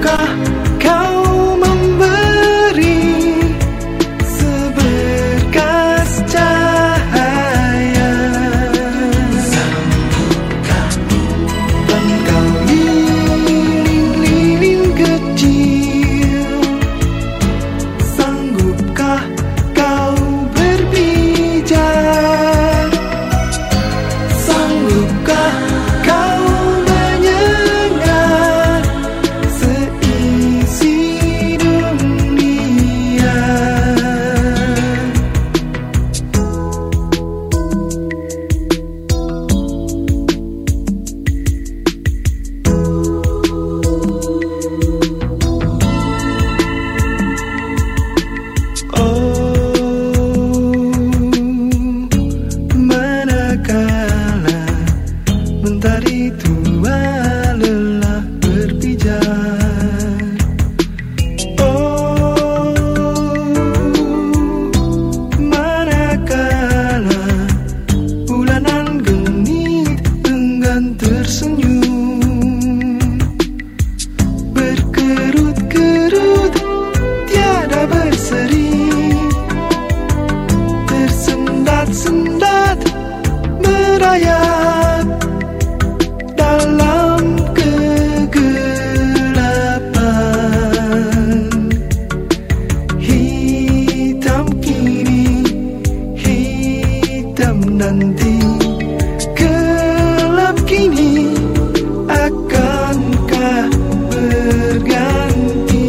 か Mentari tua lelah berpijar Oh Manakala Bulanan genit enggan tersenyum. Berkerut nanti Gelap kini Akankah berganti?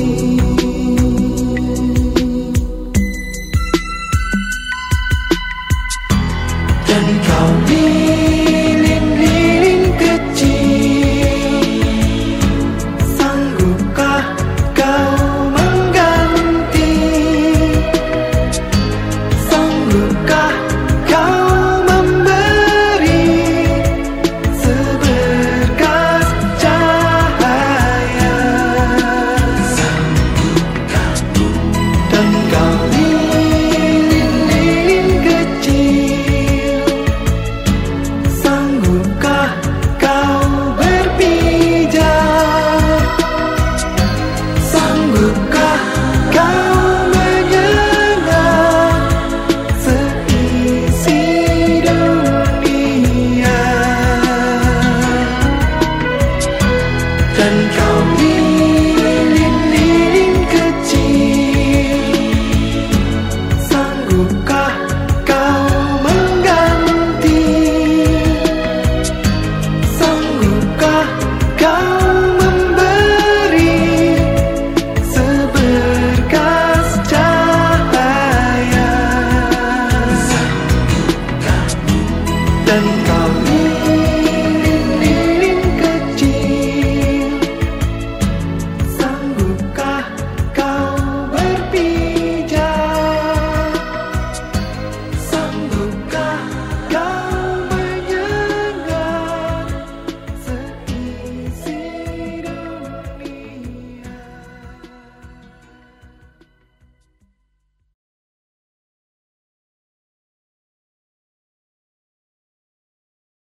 Dan kau and